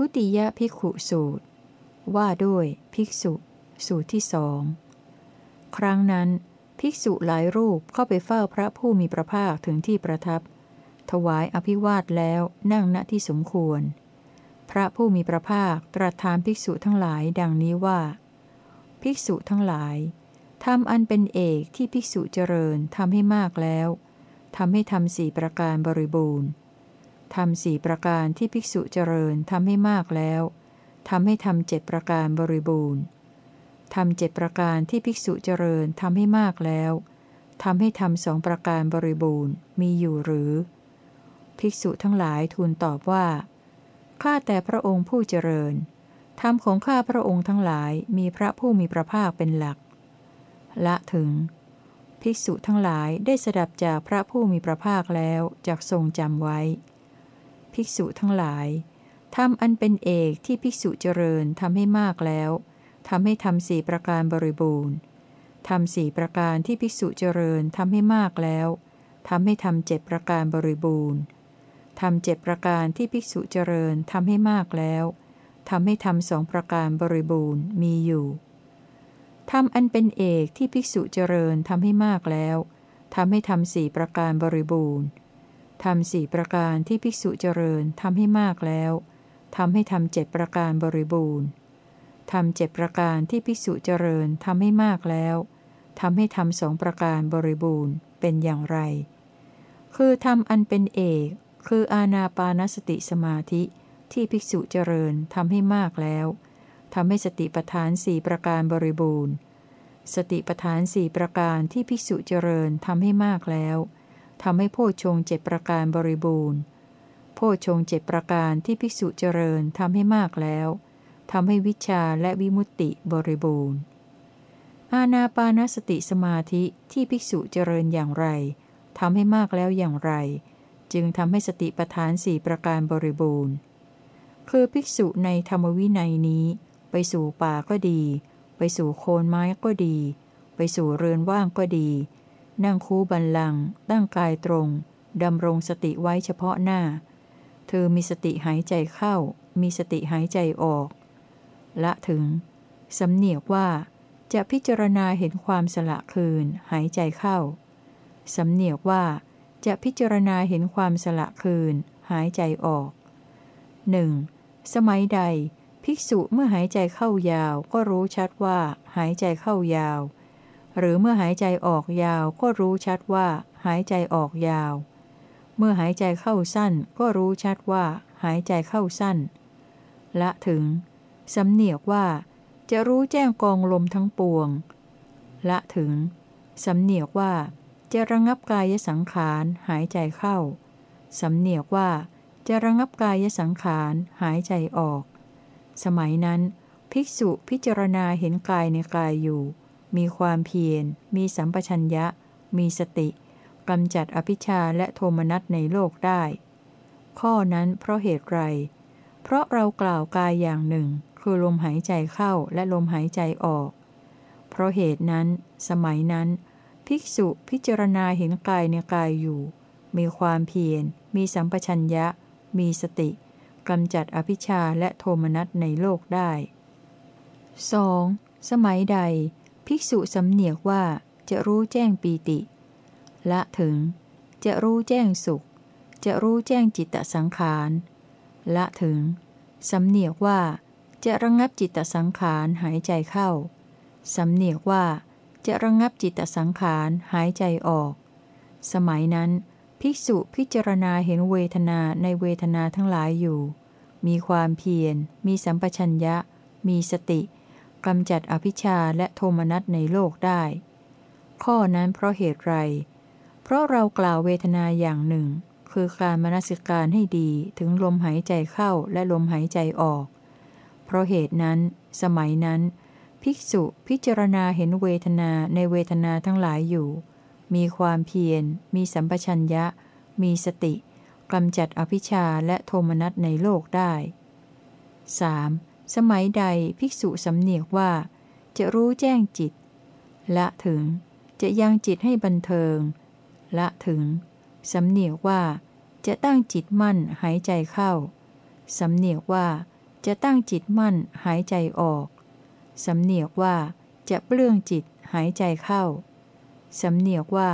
ทุติยภิกขุสูตร ว่าด้วยภิกษุ สูตรที่สองครั้งนั้น ภิกษุหลายรูปเข้าไปเฝ้าพระผู้มีพระภาคถึงที่ประทับ ถวายอภิวาทแล้วนั่งณที่สมควร พระผู้มีพระภาคตรัสถามภิกษุทั้งหลายดังนี้ว่า ภิกษุทั้งหลายทำอันเป็นเอกที่ภิกษุเจริญทำให้มากแล้วทำให้ทำสี่ประการบริบูรณ์ ทำสี่ประการที่ภิกษุเจริญทำให้มากแล้วทำให้ทำเจ็ดประการบริบูรณ์ทำเจ็ดประการที่ภิกษุเจริญทำให้มากแล้วทำให้ทำสองประการบริบูรณ์มีอยู่หรือ ภิกษุทั้งหลายทูลตอบว่า ข้าแต่พระองค์ผู้เจริญธรรมของข้าพระองค์ทั้งหลายมีพระผู้มีพระภาคเป็นหลัก ละถึง ภิกษุทั้งหลายได้สดับจากพระผู้มีพระภาคแล้วจากทรงจำไว้ ภิกษุทั้งหลายทำอันเป็นเอกที่ภิกษุเจริญทำให้มากแล้วทำให้ทำสี่ประการบริบูรณ์ทำสี่ประการที่ภิกษุเจริญทำให้มากแล้วทำให้ทำเจ็ดประการบริบูรณ์ทำเจ็ดประการที่ภิกษุเจริญทำให้มากแล้วทำให้ทำสองประการบริบูรณ์มีอยู่ทำอันเป็นเอกที่ภิกษุเจริญทำให้มากแล้วทำให้ทำสี่ประการบริบูรณ์ ทำสี่ประการที่ภิกษุเจริญทำให้มากแล้วทำให้ทำเจ็ดประการบริบูรณ์ทำเจ็ดประการที่ภิกษุเจริญทำให้มากแล้วทำให้ทำสองประการบริบูรณ์เป็นอย่างไร คือทำอันเป็นเอก คืออาณาปานสติสมาธิที่ภิกษุเจริญทำให้มากแล้วทำให้สติปทานสี่ประการบริบูรณ์ สติปทานสี่ประการที่ภิกษุเจริญทำให้มากแล้ว ทำให้โพชงเจ็ดประการบริบูรณ์ โพชงเจ็ดประการที่ภิกษุเจริญทำให้มากแล้วทำให้วิชาและวิมุตติบริบูรณ์ อาณาปานสติสมาธิที่ภิกษุเจริญอย่างไรทำให้มากแล้วอย่างไร จึงทำให้สติปทานสี่ประการบริบูรณ์ คือภิกษุในธรรมวินัยนี้ ไปสู่ป่าก็ดี ไปสู่โคนไม้ก็ดี ไปสู่เรือนว่างก็ดี นั่งคูบันลัง ตั้งกายตรง ดำรงสติไว้เฉพาะหน้า เธอมีสติหายใจเข้า มีสติหายใจออก ละถึง สำเนียกว่า จะพิจารณาเห็นความสละคืน หายใจเข้า สำเนียกว่า จะพิจารณาเห็นความสละคืน หายใจออกหนึ่งสมัยใด ภิกษุเมื่อหายใจเข้ายาวก็รู้ชัดว่าหายใจเข้ายาว หรือเมื่อหายใจออกยาวก็รู้ชัดว่า หายใจออกยาว เมื่อหายใจเข้าสั้นก็รู้ชัดว่า หายใจเข้าสั้น ละถึง สำเนียกว่า จะรู้แจ้งกองลมทั้งปวง ละถึง สำเนียกว่า จะระงับกายสังขารหายใจเข้า สำเนียกว่าจะระงับกายสังขารหายใจออก สมัยนั้น ภิกษุพิจารณาเห็นกายในกายอยู่ มีความเพียร มีสัมปชัญญะ มีสติกำจัดอภิชาและโทมนัสในโลกได้ ข้อนั้นเพราะเหตุไร เพราะเรากล่าวกายอย่างหนึ่ง คือลมหายใจเข้าและลมหายใจออก เพราะเหตุนั้น สมัยนั้น ภิกษุพิจารณาเห็นกายในกายอยู่ มีความเพียร มีสัมปชัญญะ มีสติกำจัดอภิชาและโทมนัสในโลกได้ 2. สมัยใด ภิกษุสำเนียกว่าจะรู้แจ้งปีติ ละถึง จะรู้แจ้งสุข จะรู้แจ้งจิตตสังขาร ละถึง สำเนียกว่าจะระงงับจิตตสังขารหายใจเข้า สำเนียกว่าจะระงงับจิตตสังขารหายใจออก สมัยนั้น ภิกษุพิจารณาเห็นเวทนาในเวทนาทั้งหลายอยู่ มีความเพียร มีสัมปชัญญะ มีสติ กำจัดอภิชาและโทมนัสในโลกได้ ข้อนั้นเพราะเหตุไร เพราะเรากล่าวเวทนาอย่างหนึ่ง คือการมนสิการให้ดีถึงลมหายใจเข้าและลมหายใจออก เพราะเหตุนั้น สมัยนั้น ภิกษุพิจารณาเห็นเวทนาในเวทนาทั้งหลายอยู่ มีความเพียร มีสัมปชัญญะ มีสติกำจัดอภิชาและโทมนัสในโลกได้ 3. สมัยใดภิกษุสำเนียกว่า จะรู้แจ้งจิต ละถึงจะยังจิตให้บันเทิง ละถึง สำเนียกว่าจะตั้งจิตมั่นหายใจเข้า สำเนียกว่าจะตั้งจิตมั่นหายใจออก สำเนียกว่าจะเปลื้องจิตหายใจเข้า สำเนียกว่า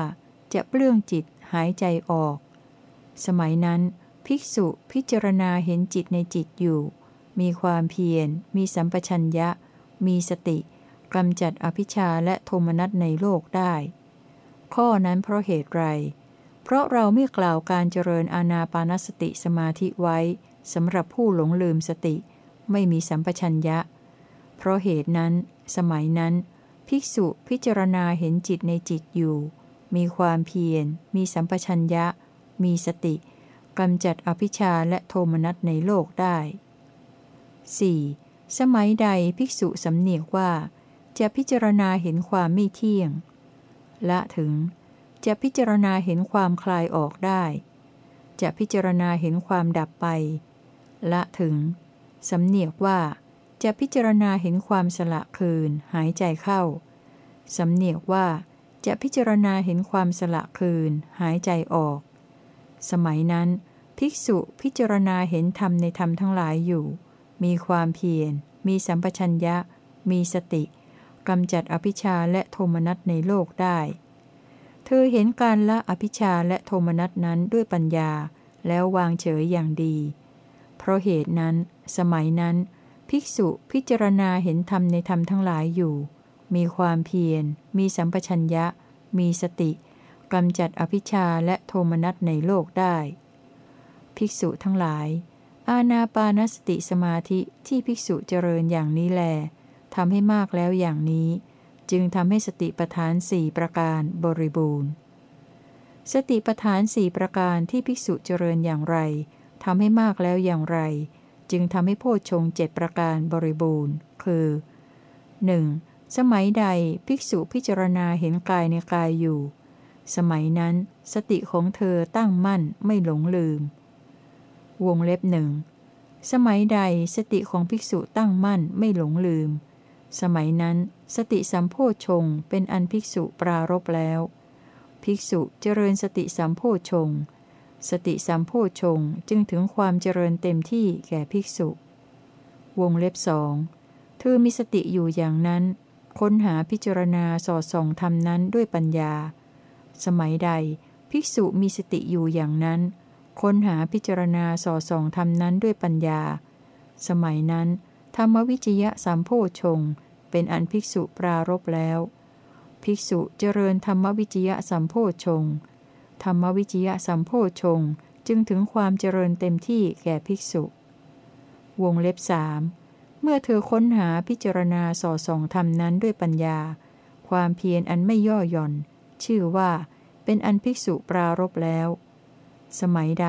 จะเปลื้องจิตหายใจออก สมัยนั้น ภิกษุพิจารณาเห็นจิตในจิตอยู่ มีความเพียร มีสัมปชัญญะ มีสติกำจัดอภิชาและโทมนัสในโลกได้ ข้อนั้นเพราะเหตุไร เพราะเราไม่กล่าวการเจริญอาณาปานสติสมาธิไว้สำหรับผู้หลงลืมสติ ไม่มีสัมปชัญญะ เพราะเหตุนั้น สมัยนั้น ภิกษุพิจารณาเห็นจิตในจิตอยู่ มีความเพียร มีสัมปชัญญะ มีสติกำจัดอภิชาและโทมนัสในโลกได้ 4. สมัยใดภิกษุสำเนียกว่า จะพิจารณาเห็นความไม่เที่ยง ละถึง จะพิจารณาเห็นความคลายออกได้ จะพิจารณาเห็นความดับไป ละถึง สำเนียกว่า จะพิจารณาเห็นความสละคืน หายใจเข้า สำเนียกว่าจะพิจารณาเห็นความสละคืน หายใจออก สมัยนั้น ภิกษุพิจารณาเห็นธรรมในธรรมทั้งหลายอยู่ มีความเพียร มีสัมปชัญญะ มีสติ กำจัดอภิชาและโทมนัสในโลกได้ เธอเห็นการละอภิชาและโทมนัสนั้นด้วยปัญญา แล้ววางเฉยอย่างดี เพราะเหตุนั้น สมัยนั้น ภิกษุพิจารณาเห็นธรรมในธรรมทั้งหลายอยู่ มีความเพียร มีสัมปชัญญะ มีสติ กำจัดอภิชาและโทมนัสในโลกได้ ภิกษุทั้งหลาย อาณาปานสติสมาธิที่ภิกษุเจริญอย่างนี้แลทำให้มากแล้วอย่างนี้ จึงทำให้สติปทานสี่ประการบริบูรณ์ สติปทานสี่ประการที่ภิกษุเจริญอย่างไรทำให้มากแล้วอย่างไร จึงทำให้โพชงเจ็ดประการบริบูรณ์ คือ 1. สมัยใดภิกษุพิจารณาเห็นกายในกายอยู่ สมัยนั้น สติของเธอตั้งมั่นไม่หลงลืม วงเล็บหนึ่งสมัยใดสติของภิกษุตั้งมั่นไม่หลงลืม สมัยนั้นสติสัมโพชงเป็นอันภิกษุปรารบแล้ว ภิกษุเจริญสติสัมโพชง สติสัมโพชงจึงถึงความเจริญเต็มที่แก่ภิกษุ วงเล็บสองเธอมีสติอยู่อย่างนั้น ค้นหาพิจารณาสอดส่องธรรมนั้นด้วยปัญญา สมัยใดภิกษุมีสติอยู่อย่างนั้น ค้นหาพิจารณาสอดส่องธรรมนั้นด้วยปัญญา สมัยนั้น ธรรมวิจยะสัมโพชง เป็นอันภิกษุปรารบแล้ว ภิกษุเจริญธรรมวิจยะสัมโพชง ธรรมวิจยะสัมโพชงจึงถึงความเจริญเต็มที่แก่ภิกษุ วงเล็บสามเมื่อเธอค้นหาพิจารณาสอส่องธรรมนั้นด้วยปัญญา ความเพียรอันไม่ย่อหย่อน ชื่อว่าเป็นอันภิกษุปรารบแล้ว สมัยใด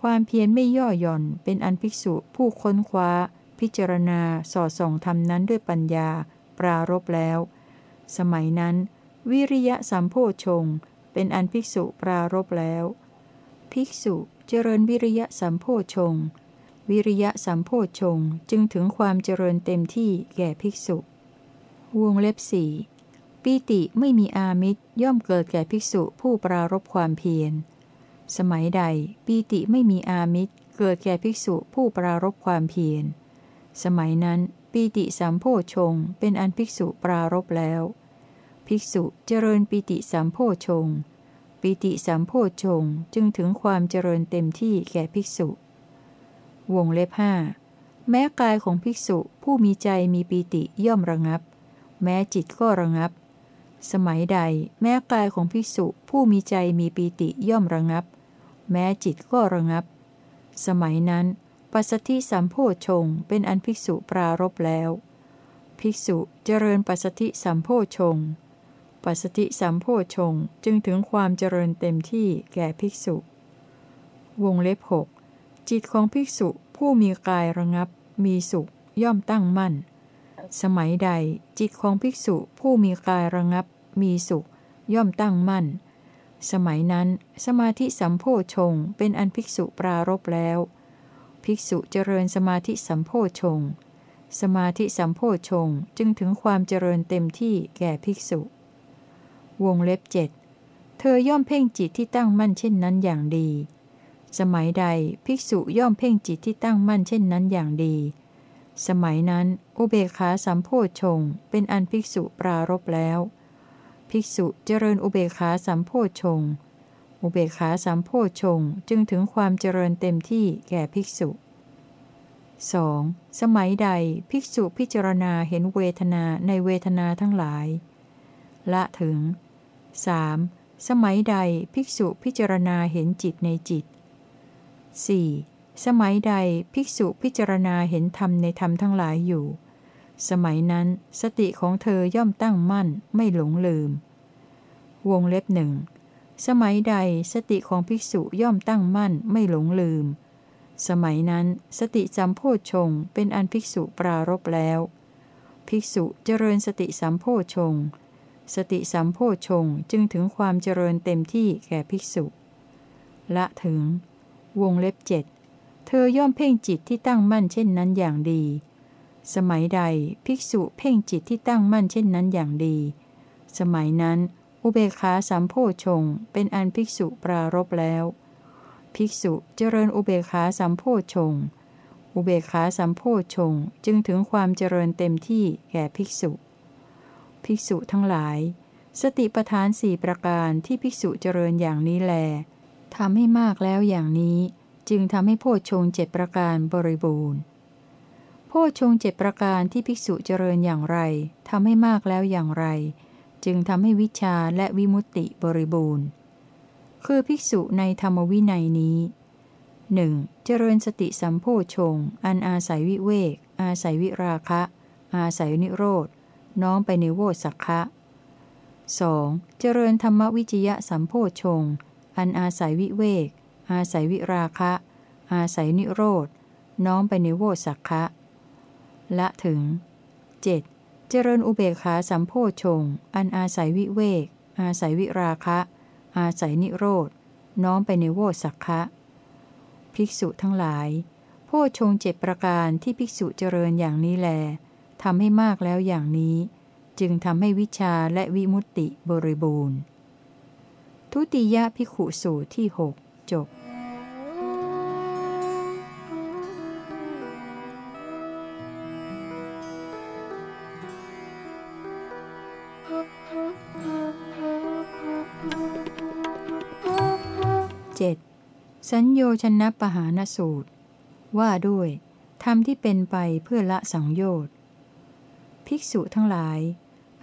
ความเพียรไม่ย่อหย่อนเป็นอันภิกษุผู้ค้นคว้า พิจารณาสอส่องธรรมนั้นด้วยปัญญา ปรารบแล้ว สมัยนั้น วิริยะสัมโพชง เป็นอันภิกษุปรารบแล้ว ภิกษุเจริญวิริยะสัมโพชง วิริยะสัมโพชงจึงถึงความเจริญเต็มที่แก่ภิกษุ วงเล็บสี่ปีติไม่มีอามิตรย่อมเกิดแก่ภิกษุผู้ปรารบความเพียร สมัยใดปีติไม่มีอามิตรเกิดแก่ภิกษุผู้ปรารบความเพียร สมัยนั้นปีติสัมโพชงเป็นอันภิกษุปรารบแล้ว ภิกษุเจริญปีติสัมโพชงปีติสัมโพชงจึงถึงความเจริญเต็มที่แก่ภิกษุ วงเล็บห้าแม้กายของภิกษุผู้มีใจมีปีติย่อมระงับ แม้จิตก็ระงับ สมัยใด แม้กายของภิกษุผู้มีใจมีปีติย่อมระงับ แม้จิตก็ระงับ สมัยนั้น ปัสสธิสัมโพชงเป็นอันภิกษุปรารบแล้ว ภิกษุเจริญปัสสธิสัมโพชง ปัสสธิสัมโพชงจึงถึงความเจริญเต็มที่แก่ภิกษุ วงเล็บหกจิตของภิกษุผู้มีกายระงับ มีสุข ย่อมตั้งมั่น สมัยใดจิตของภิกษุผู้มีกายระงับ มีสุข ย่อมตั้งมั่น สมัยนั้น สมาธิสัมโพชงเป็นอันภิกษุปรารบแล้ว ภิกษุเจริญสมาธิสัมโพชง สมาธิสัมโพชงจึงถึงความเจริญเต็มที่แก่ภิกษุ วงเล็บเจ็ดเธอย่อมเพ่งจิตที่ตั้งมั่นเช่นนั้นอย่างดี สมัยใดภิกษุย่อมเพ่งจิตที่ตั้งมั่นเช่นนั้นอย่างดี สมัยนั้น อุเบกขาสัมโพชงเป็นอันภิกษุปรารบแล้ว ภิกษุเจริญอุเบกขาสัมโพชง อุเบกขาสัมโพชงจึงถึงความเจริญเต็มที่แก่ภิกษุ 2. สมัยใดภิกษุพิจารณาเห็นเวทนาในเวทนาทั้งหลาย ละถึง 3. สมัยใดภิกษุพิจารณาเห็นจิตในจิต 4. สมัยใดภิกษุพิจารณาเห็นธรรมในธรรมทั้งหลายอยู่ สมัยนั้นสติของเธอย่อมตั้งมั่นไม่หลงลืม วงเล็บหนึ่งสมัยใดสติของภิกษุย่อมตั้งมั่นไม่หลงลืม สมัยนั้นสติสัมโพชงเป็นอันภิกษุปรารบแล้ว ภิกษุเจริญสติสัมโพชงสติสัมโพชงจึงถึงความเจริญเต็มที่แก่ภิกษุ ละถึง วงเล็บเจ็ดเธอย่อมเพ่งจิตที่ตั้งมั่นเช่นนั้นอย่างดี สมัยใดภิกษุเพ่งจิตที่ตั้งมั่นเช่นนั้นอย่างดี สมัยนั้น อุเบกขาสัมโพชงเป็นอันภิกษุปรารบแล้ว ภิกษุเจริญอุเบกขาสัมโพชงอุเบกขาสัมโพชงจึงถึงความเจริญเต็มที่แก่ภิกษุ ภิกษุทั้งหลาย สติปทานสี่ประการที่ภิกษุเจริญอย่างนี้แลทำให้มากแล้วอย่างนี้ จึงทำให้โพชงเจ็ดประการบริบูรณ์ โพชงเจ็ดประการที่ภิกษุเจริญอย่างไรทำให้มากแล้วอย่างไร จึงทำให้วิชาและวิมุตติบริบูรณ์ คือภิกษุในธรรมวินัยนี้หนึ่งเจริญสติสัมโพชง อันอาศัยวิเวก อาศัยวิราคะ อาศัยนิโรธ น้อมไปในโวสักคะ 2. เจริญธรรมวิจยะสัมโพชง อันอาศัยวิเวก อาศัยวิราคะ อาศัยนิโรธ น้อมไปในโวสักคะ ละถึง 7. เจริญอุเบกขาสัมโพชง อันอาศัยวิเวก อาศัยวิราคะ อาศัยนิโรธ น้อมไปในโวสักคะ ภิกษุทั้งหลาย โพชงเจ็ดประการที่ภิกษุเจริญอย่างนี้แลทำให้มากแล้วอย่างนี้ จึงทำให้วิชาและวิมุตติบริบูรณ์ ทุติยพิกขุสูตรที่หกจบ สัญโยชนะปหานสูตร ว่าด้วยธรรมที่เป็นไปเพื่อละสังโยชน์ ภิกษุทั้งหลาย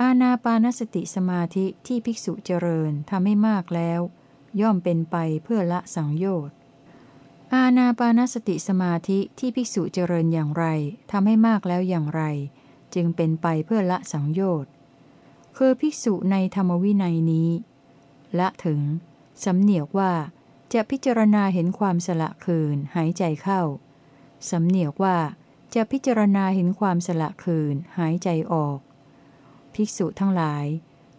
อาณาปานสติสมาธิที่ภิกษุเจริญทำให้มากแล้ว ย่อมเป็นไปเพื่อละสังโยชน์ อาณาปานสติสมาธิที่ภิกษุเจริญอย่างไรทำให้มากแล้วอย่างไร จึงเป็นไปเพื่อละสังโยชน์ คือภิกษุในธรรมวินัยนี้ ละถึงสำเนียกว่า จะพิจารณาเห็นความสละคืน หายใจเข้า สำเนียกว่าจะพิจารณาเห็นความสละคืน หายใจออก ภิกษุทั้งหลาย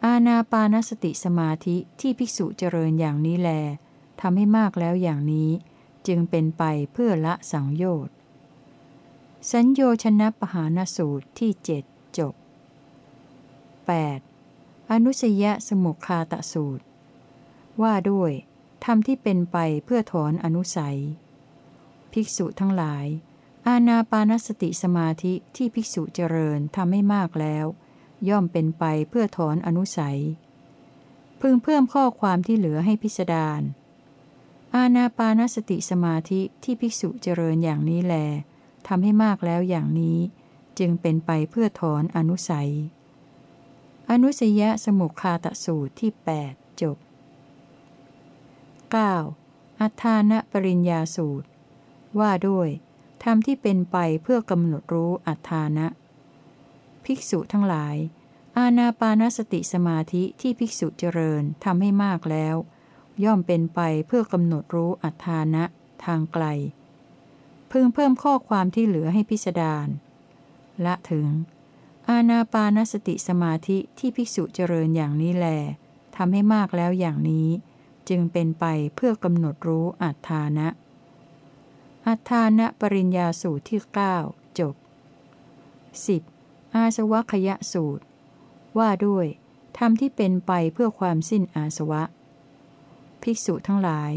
อาณาปานสติสมาธิที่ภิกษุเจริญอย่างนี้แลทำให้มากแล้วอย่างนี้ จึงเป็นไปเพื่อละสังโยชน์สัญโยชนะปหานสูตรที่เจ็ดจบ 8. อนุสยสมุคาตสูตร ว่าด้วย ทำที่เป็นไปเพื่อถอนอนุสัย ภิกษุทั้งหลาย อาณาปานสติสมาธิที่ภิกษุเจริญทำให้มากแล้ว ย่อมเป็นไปเพื่อถอนอนุสัย พึงเพิ่มข้อความที่เหลือให้พิสดารอาณาปานสติสมาธิที่ภิกษุเจริญอย่างนี้แลทำให้มากแล้วอย่างนี้ จึงเป็นไปเพื่อถอนอนุสัย อนุสยะสมุคาตสูตรที่ 8 จบ 9. อัฏฐานะปริญญาสูตร ว่าด้วยธรรมที่เป็นไปเพื่อกำหนดรู้อัฏฐานะ ภิกษุทั้งหลาย อาณาปานสติสมาธิที่ภิกษุเจริญทำให้มากแล้ว ย่อมเป็นไปเพื่อกำหนดรู้อัฏฐานะ ทางไกล พึงเพิ่มข้อความที่เหลือให้พิสดารละถึง อาณาปานสติสมาธิที่ภิกษุเจริญอย่างนี้แลทำให้มากแล้วอย่างนี้ จึงเป็นไปเพื่อกำหนดรู้อัฏฐานะ อัฏฐานะปริญญาสูตรที่ 9 จบ 10. อาสวะขยะสูตร ว่าด้วยธรรมที่เป็นไปเพื่อความสิ้นอาสวะ ภิกษุทั้งหลาย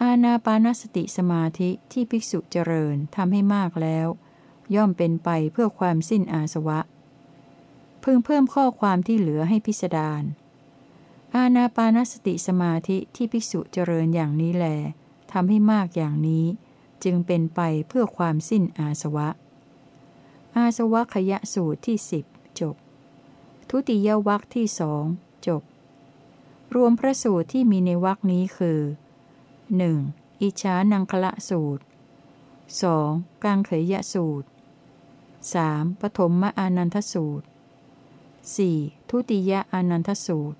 ออาณาปานสติสมาธิที่ภิกษุเจริญทำให้มากแล้ว ย่อมเป็นไปเพื่อความสิ้นอาสวะ พึงเพิ่มข้อความที่เหลือให้พิสดาร อาณาปานสติสมาธิที่ภิกษุเจริญอย่างนี้แลทำให้มากอย่างนี้ จึงเป็นไปเพื่อความสิ้นอาสวะ อาสวะขยะสูตรที่สิบจบ ทุติยวัคที่สองจบ รวมพระสูตรที่มีในวัคนี้คือ 1. อิชานังคละสูตร 2. กังเขยะสูตร 3. ปฐมมะอานันทสูตร 4. ทุติยอานันทสูตร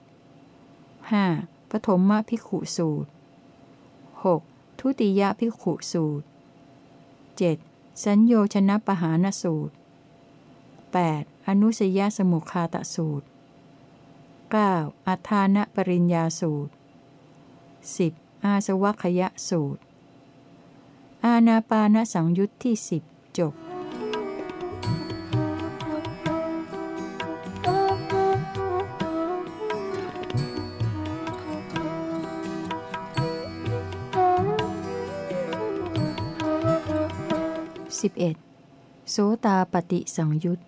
5. ปฐมมพิขุสูตร 6. ทุติยพิขุสูตร 7. สัญโยชนะปหานสูตร 8. อนุสยสมุคาตสูตร 9. อัฏฐานะปริญญาสูตร 10. อาสวัคยะสูตร อาณาปานสังยุตที่สิบจบ 11. โสตาปฏิสังยุต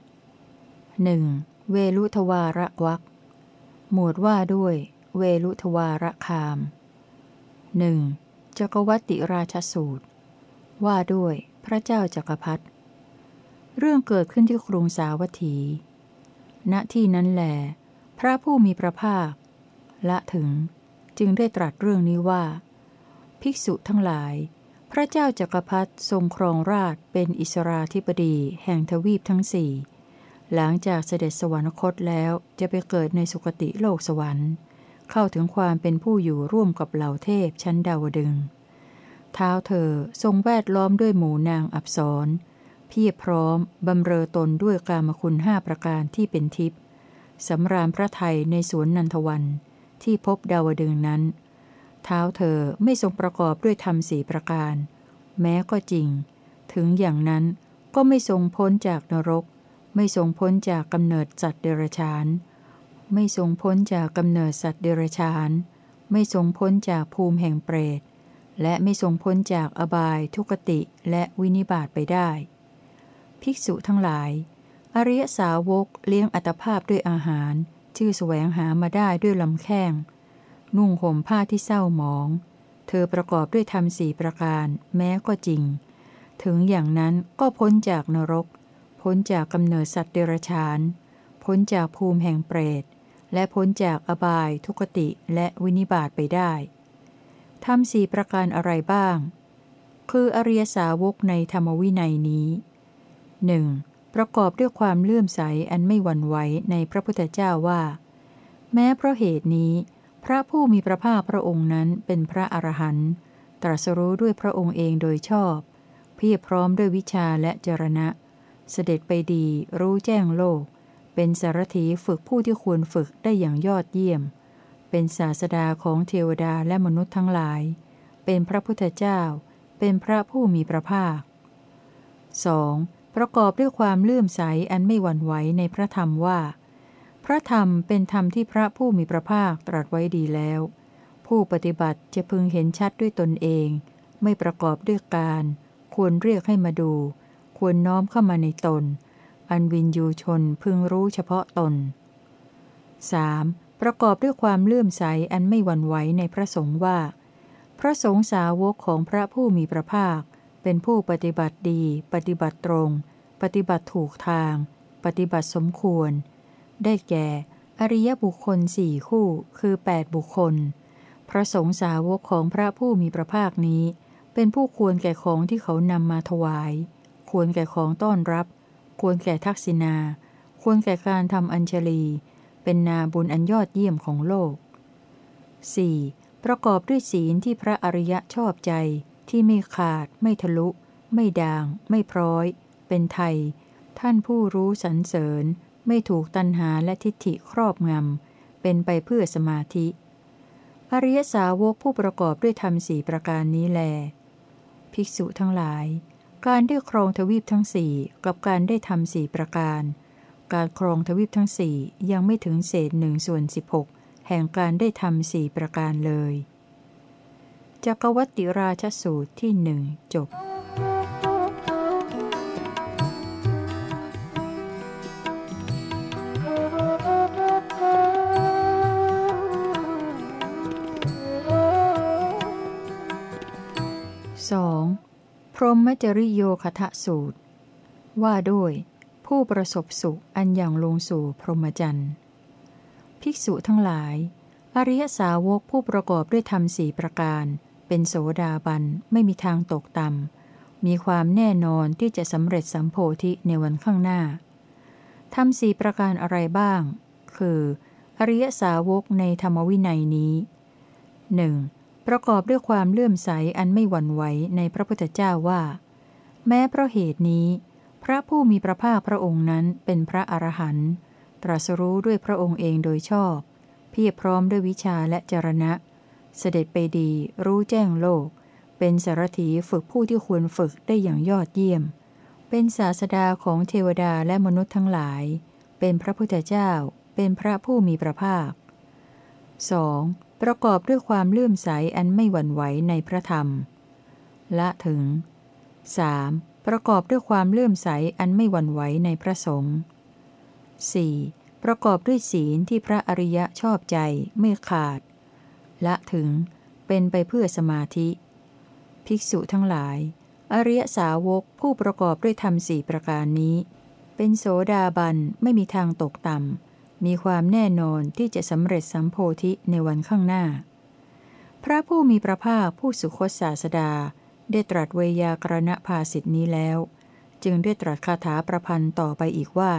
หนึ่งเวลุทวาระวักหมวดว่าด้วย เวลุทวาระคามหนึ่งจักวัติราชสูตร ว่าด้วยพระเจ้าจักรพรรดิเรื่องเกิดขึ้นที่กรุงสาวัตถี ณที่นั้นแหลพระผู้มีพระภาค ละถึงจึงได้ตรัสเรื่องนี้ว่า ภิกษุทั้งหลาย ระเจ้าจักรพรรดิทรงครองราชเป็นอิสราธิบดีแห่งทวีปทั้งสี่ หลังจากเสด็จสวรรคตแล้วจะไปเกิดในสุคติโลกสวรรค์ เข้าถึงความเป็นผู้อยู่ร่วมกับเหล่าเทพชั้นดาวดึงเท้าเธอทรงแวดล้อมด้วยหมู่นางอับสรเพียบพร้อมบำเรอตนด้วยกามคุณห้าประการที่เป็นทิพย์สำราญพระไทยในสวนนันทวันที่พบดาวดึงนั้น เท้าเธอไม่ทรงประกอบด้วยธรรมสี่ประการ แม้ก็จริง ถึงอย่างนั้นก็ไม่ทรงพ้นจากนรก ไม่ทรงพ้นจากกำเนิดสัตว์เดรัจฉาน ไม่ทรงพ้นจากกำเนิดสัตว์เดรัจฉาน ไม่ทรงพ้นจากภูมิแห่งเปรต และไม่ทรงพ้นจากอบายทุกติและวินิบาตไปได้ ภิกษุทั้งหลาย อริยสาวกเลี้ยงอัตภาพด้วยอาหาร ชื่อแสวงหามาได้ด้วยลำแข้ง นุ่งห่มผ้าที่เศร้าหมอง เธอประกอบด้วยธรรมสี่ประการ แม้ก็จริง ถึงอย่างนั้นก็พ้นจากนรก พ้นจากกำเนิดสัตว์เดรัจฉาน พ้นจากภูมิแห่งเปรต และพ้นจากอบายทุกติและวินิบาตไปได้ทำสี่ประการอะไรบ้าง คืออริยสาวกในธรรมวินัยนี้หนึ่งประกอบด้วยความเลื่อมใสอันไม่หวั่นไหวในพระพุทธเจ้าว่า แม้เพราะเหตุนี้ พระผู้มีพระภาคพระองค์นั้นเป็นพระอรหันต์ตรัสรู้ด้วยพระองค์เองโดยชอบ เพียบพร้อมด้วยวิชาและจรณะ เสด็จไปดีรู้แจ้งโลก เป็นสารถีฝึกผู้ที่ควรฝึกได้อย่างยอดเยี่ยม เป็นศาสดาของเทวดาและมนุษย์ทั้งหลาย เป็นพระพุทธเจ้า เป็นพระผู้มีพระภาค 2. ประกอบด้วยความเลื่อมใสอันไม่หวั่นไหวในพระธรรมว่า พระธรรมเป็นธรรมที่พระผู้มีพระภาคตรัสไว้ดีแล้ว ผู้ปฏิบัติจะพึงเห็นชัดด้วยตนเอง ไม่ประกอบด้วยการ ควรเรียกให้มาดู ควรน้อมเข้ามาในตน อันวินยูชนพึงรู้เฉพาะตน 3. ประกอบด้วยความเลื่อมใสอันไม่หวั่นไหวในพระสงฆ์ว่า พระสงฆ์สาวกของพระผู้มีพระภาค เป็นผู้ปฏิบัติดี ปฏิบัติตรง ปฏิบัติถูกทาง ปฏิบัติสมควร ได้แก่ อริยบุคคลสี่คู่ คือ 8 บุคคล พระสงฆ์สาวกของพระผู้มีพระภาคนี้ เป็นผู้ควรแก่ของที่เขานำมาถวาย ควรแก่ของต้อนรับ ควรแก่ทักษิณา ควรแก่การทำอัญชลี เป็นนาบุญอันยอดเยี่ยมของโลก 4. ประกอบด้วยศีลที่พระอริยะชอบใจ ที่ไม่ขาด ไม่ทะลุ ไม่ด่าง ไม่พร้อย เป็นไทย ท่านผู้รู้สรรเสริญ ไม่ถูกตัณหาและทิฏฐิครอบงำ เป็นไปเพื่อสมาธิ อริยสาวกผู้ประกอบด้วยธรรมสี่ประการนี้แล ภิกษุทั้งหลาย การได้ครองทวีปทั้งสี่กับการได้ทำสี่ประการ การครองทวีปทั้งสี่ยังไม่ถึงเศษหนึ่งส่วนสิบหกแห่งการได้ทำสี่ประการเลยจักวัติราชสูตรที่หนึ่งจบ พรหมจริโยคทะสูตร ว่าด้วย ผู้ประสบสุขอันอย่างลงสู่พรหมจรรย์ ภิกษุทั้งหลาย อริยสาวกผู้ประกอบด้วยธรรมสี่ประการ เป็นโสดาบันไม่มีทางตกต่ำมีความแน่นอนที่จะสำเร็จสัมโพธิในวันข้างหน้าธรรมสี่ประการอะไรบ้าง คือ อริยสาวกในธรรมวินัยนี้ 1. ประกอบด้วยความเลื่อมใสอันไม่หวั่นไหวในพระพุทธเจ้าว่า แม้เพราะเหตุนี้ พระผู้มีพระภาคพระองค์นั้นเป็นพระอรหันต์ตรัสรู้ด้วยพระองค์เองโดยชอบ เพียรพร้อมด้วยวิชาและจรณะ เสด็จไปดีรู้แจ้งโลก เป็นสารถีฝึกผู้ที่ควรฝึกได้อย่างยอดเยี่ยม เป็นศาสดาของเทวดาและมนุษย์ทั้งหลาย เป็นพระพุทธเจ้า เป็นพระผู้มีพระภาค 2. ประกอบด้วยความเลื่อมใสอันไม่หวั่นไหวในพระธรรม ละถึง 3. ประกอบด้วยความเลื่อมใสอันไม่หวั่นไหวในพระสงฆ์ 4. ประกอบด้วยศีลที่พระอริยะชอบใจไม่ขาด ละถึงเป็นไปเพื่อสมาธิ ภิกษุทั้งหลาย อริยสาวกผู้ประกอบด้วยธรรมสี่ประการนี้ เป็นโสดาบันไม่มีทางตกต่ำ มีความแน่นอนที่จะสำเร็จสัมโพธิในวันข้างหน้า พระผู้มีพระภาคผู้สุคตศาสดา ได้ตรัสเวยากรณภาสิทธินี้แล้ว จึงได้ตรัสคาถาประพันธ์ต่อไปอีกว่า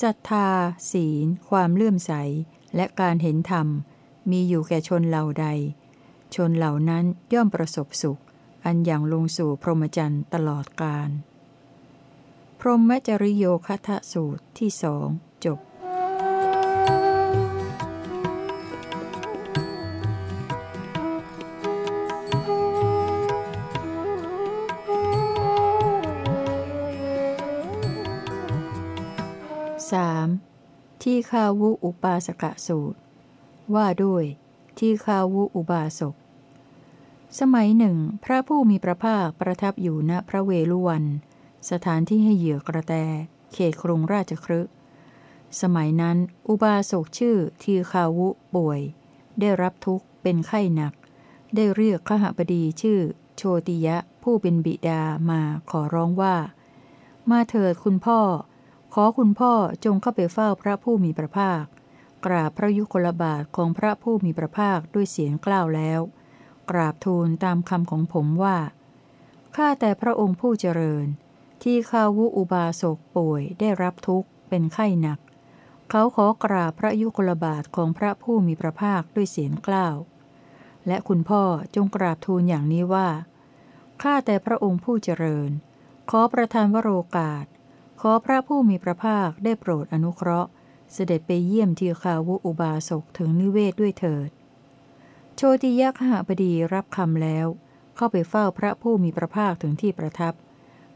ศรัทธา ศีล ความเลื่อมใส และการเห็นธรรม มีอยู่แก่ชนเหล่าใด ชนเหล่านั้นย่อมประสบสุข อันอย่างลงสู่พรหมจรรย์ตลอดกาลพรหมจริโยคทะสูตรที่สอง 3. ที่คาวุอุปาสกะสูตร ว่าด้วย ที่คาวุอุบาสก สมัยหนึ่ง พระผู้มีพระภาคประทับอยู่ณพระเวลุวัน สถานที่ให้เหยื่อกระแต เขตกรุงราชครึสมัยนั้น อุบาสกชื่อทีคาวุป่วย ได้รับทุกข์เป็นไข้หนัก ได้เรียกขหบดีชื่อ โชติยะผู้เป็นบิดามาขอร้องว่า มาเถิดคุณพ่อ ขอคุณพ่อจงเข้าไปเฝ้าพระผู้มีพระภาค กราบพระยุคลบาทของพระผู้มีพระภาคด้วยเสียงกล้าวแล้ว กราบทูลตามคำของผมว่า ข้าแต่พระองค์ผู้เจริญ ที่ข้าวุอุบาสกป่วยได้รับทุกข์เป็นไข้หนัก เขาขอกราบพระยุคลบาทของพระผู้มีพระภาคด้วยเสียงกล้าว และคุณพ่อจงกราบทูลอย่างนี้ว่า ข้าแต่พระองค์ผู้เจริญ ขอประทานวโรกาส ขอพระผู้มีพระภาคได้โปรดอนุเคราะห์ เสด็จไปเยี่ยมทีคาวุอุบาสกถึงนิเวศด้วยเถิด โชติยะขหบดีรับคำแล้ว เข้าไปเฝ้าพระผู้มีพระภาคถึงที่ประทับ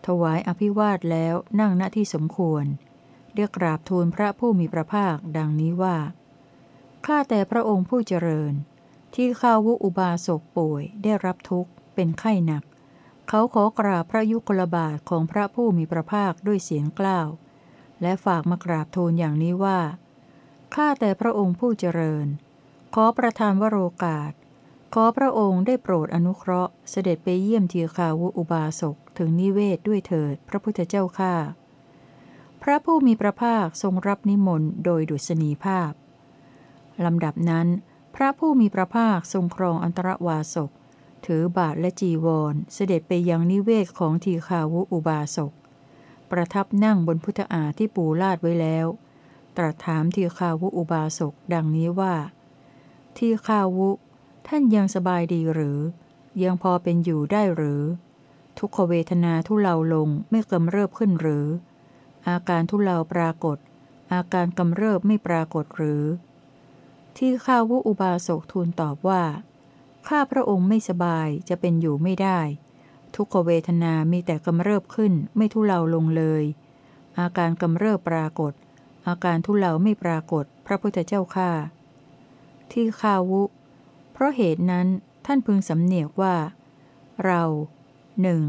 ถวายอภิวาทแล้วนั่งณที่สมควร เรียกราบทูลพระผู้มีพระภาคดังนี้ว่า ข้าแต่พระองค์ผู้เจริญ ที่ข้าวุอุบาสกป่วยได้รับทุกข์เป็นไข้หนัก เขาขอกราบพระยุคลบาทของพระผู้มีพระภาคด้วยเสียงกล้าว และฝากมากราบทูลอย่างนี้ว่า ข้าแต่พระองค์ผู้เจริญ ขอประทานวโรกาส ขอพระองค์ได้โปรดอนุเคราะห์ เสด็จไปเยี่ยมทีคาวุอุบาสกถึงนิเวศด้วยเถิดพระพุทธเจ้าข้าพระผู้มีพระภาคทรงรับนิมนต์โดยดุษณีภาพ ลำดับนั้น พระผู้มีพระภาคทรงครองอันตรวาสก ถือบาทและจีวรเสด็จไปยังนิเวศของทีคาวุอุบาสก ประทับนั่งบนพุทธาที่ปูลาดไว้แล้ว ตรัสถามทีคาวุอุบาสกดังนี้ว่า ทีคาวุ ท่านยังสบายดีหรือ ยังพอเป็นอยู่ได้หรือ ทุกขเวทนาทุเลาลงไม่กำเริบขึ้นหรือ อาการทุเลาปรากฏ อาการกำเริบไม่ปรากฏหรือ ที่ข้าวุอุบาสกทูลตอบว่า ข้าพระองค์ไม่สบายจะเป็นอยู่ไม่ได้ ทุกขเวทนามีแต่กำเริบขึ้นไม่ทุเลาลงเลย อาการกำเริบปรากฏ อาการทุเลาไม่ปรากฏ พระพุทธเจ้าข้าที่ข้าวุ เพราะเหตุนั้นท่านพึงสำเนียกว่า เราหนึ่ง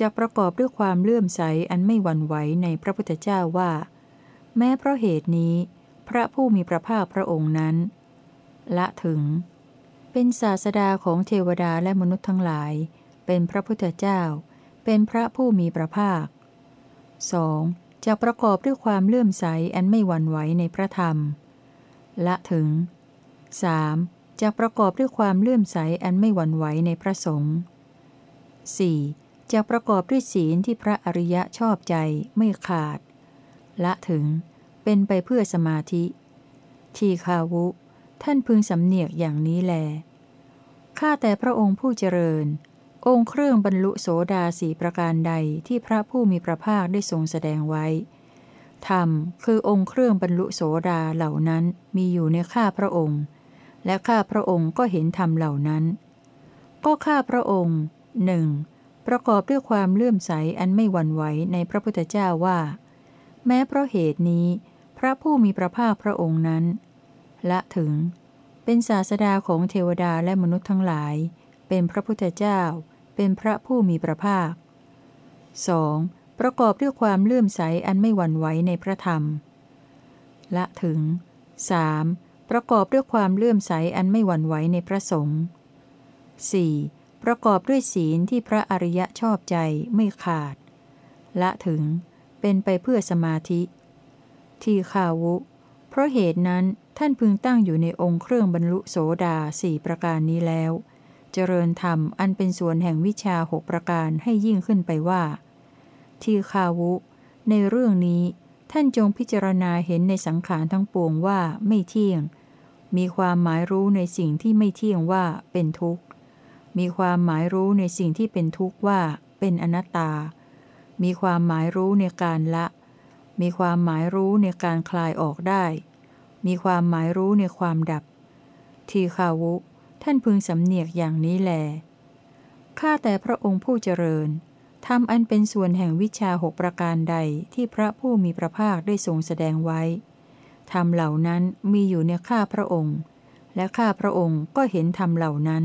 จะประกอบด้วยความเลื่อมใสอันไม่หวั่นไหวในพระพุทธเจ้าว่า แม้เพราะเหตุนี้ พระผู้มีพระภาคพระองค์นั้น ละถึง เป็นศาสดาของเทวดาและมนุษย์ทั้งหลาย เป็นพระพุทธเจ้า เป็นพระผู้มีพระภาค 2. จะประกอบด้วยความเลื่อมใสอันไม่หวั่นไหวในพระธรรม ละถึง 3. จะประกอบด้วยความเลื่อมใสอันไม่หวั่นไหวในพระสงฆ์ 4. จะประกอบด้วยศีลที่พระอริยะชอบใจไม่ขาด ละถึง เป็นไปเพื่อสมาธิ ทีคาวุ ท่านพึงสำเนียกอย่างนี้แล ข้าแต่พระองค์ผู้เจริญ องค์เครื่องบรรลุโสดาสีประการใดที่พระผู้มีพระภาคได้ทรงแสดงไว้ ธรรมคือองค์เครื่องบรรลุโสดาเหล่านั้นมีอยู่ในข้าพระองค์ และข้าพระองค์ก็เห็นธรรมเหล่านั้น ก็ข้าพระองค์หนึ่งประกอบด้วยความเลื่อมใสอันไม่หวั่นไหวในพระพุทธเจ้าว่า แม้เพราะเหตุนี้ พระผู้มีพระภาคพระองค์นั้น ละถึง เป็นศาสดาของเทวดาและมนุษย์ทั้งหลาย เป็นพระพุทธเจ้า เป็นพระผู้มีพระภาค 2. ประกอบด้วยความเลื่อมใสอันไม่หวั่นไหวในพระธรรม ละถึง 3. ประกอบด้วยความเลื่อมใสอันไม่หวั่นไหวในพระสงฆ์ 4. ประกอบด้วยศีลที่พระอริยะชอบใจไม่ขาด ละถึง เป็นไปเพื่อสมาธิ ทีคาวุ เพราะเหตุนั้น ท่านพึงตั้งอยู่ในองค์เครื่องบรรลุโสดาสี่ประการนี้แล้ว เจริญธรรมอันเป็นส่วนแห่งวิชาหกประการให้ยิ่งขึ้นไปว่า ทีคาวุ ในเรื่องนี้ท่านจงพิจารณาเห็นในสังขารทั้งปวงว่าไม่เที่ยง มีความหมายรู้ในสิ่งที่ไม่เที่ยงว่าเป็นทุกข์ มีความหมายรู้ในสิ่งที่เป็นทุกข์ว่าเป็นอนัตตา มีความหมายรู้ในการละ มีความหมายรู้ในการคลายออกได้ มีความหมายรู้ในความดับ ทีคาวุ ท่านพึงสำเนียกอย่างนี้แล ข้าแต่พระองค์ผู้เจริญทำอันเป็นส่วนแห่งวิชาหกประการใดที่พระผู้มีพระภาคได้ทรงแสดงไว้ธรรมเหล่านั้นมีอยู่ในข้าพระองค์ และข้าพระองค์ก็เห็นธรรมเหล่านั้น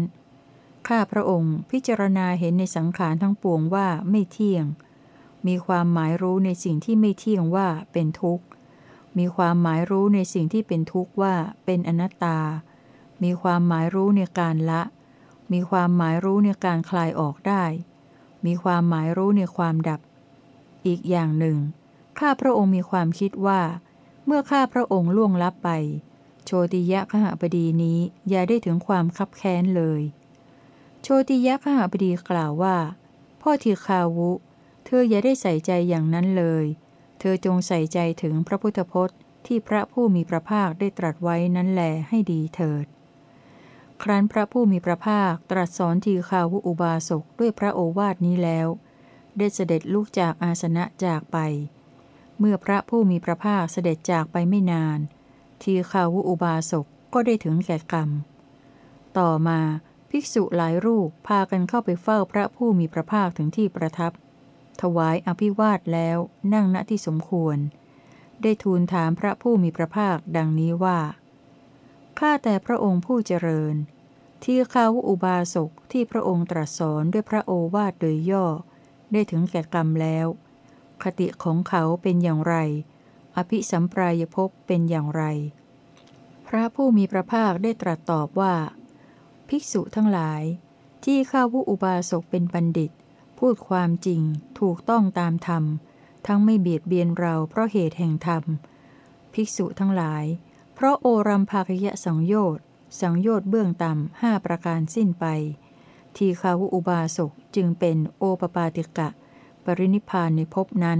ข้าพระองค์พิจารณาเห็นในสังขารทั้งปวงว่าไม่เที่ยง มีความหมายรู้ในสิ่งที่ไม่เที่ยงว่าเป็นทุกข์ มีความหมายรู้ในสิ่งที่เป็นทุกข์ว่าเป็นอนัตตา มีความหมายรู้ในการละ มีความหมายรู้ในการคลายออกได้ มีความหมายรู้ในความดับ อีกอย่างหนึ่ง ข้าพระองค์มีความคิดว่า เมื่อข้าพระองค์ล่วงลับไป โชติยะขหบดีนี้อย่าได้ถึงความคับแค้นเลย โชติยะขหบดีกล่าวว่า พ่อทีคาวุ เธออย่าได้ใส่ใจอย่างนั้นเลย เธอจงใส่ใจถึงพระพุทธพจน์ ที่พระผู้มีพระภาคได้ตรัสไว้นั้นแลให้ดีเถิด ครั้นพระผู้มีพระภาคตรัสสอนทีคาวุอุบาสกด้วยพระโอวาทนี้แล้ว ได้เสด็จลุกจากอาสนะจากไป เมื่อพระผู้มีพระภาคเสด็จจากไปไม่นาน ทีคาวุอุบาสกก็ได้ถึงแก่กรรม ต่อมาภิกษุหลายรูปพากันเข้าไปเฝ้าพระผู้มีพระภาคถึงที่ประทับ ถวายอภิวาทแล้วนั่งณที่สมควร ได้ทูลถามพระผู้มีพระภาคดังนี้ว่า ข้าแต่พระองค์ผู้เจริญ ที่ข้าวอุบาสกที่พระองค์ตรัสสอนด้วยพระโอวาทโดยย่อ ได้ถึงแก่กรรมแล้ว คติของเขาเป็นอย่างไร อภิสัมปรายภพเป็นอย่างไร พระผู้มีพระภาคได้ตรัสตอบว่า ภิกษุทั้งหลาย ที่ข้าวุอุบาสกเป็นบัณฑิต พูดความจริง ถูกต้องตามธรรม ทั้งไม่เบียดเบียนเราเพราะเหตุแห่งธรรม ภิกษุทั้งหลาย เพราะโอรัมภากยะสังโยชน์สังโยชน์เบื้องต่ำห้าประการสิ้นไป ทีคาวุอุบาสกจึงเป็นโอปปาติกะ ปรินิพานในภพนั้น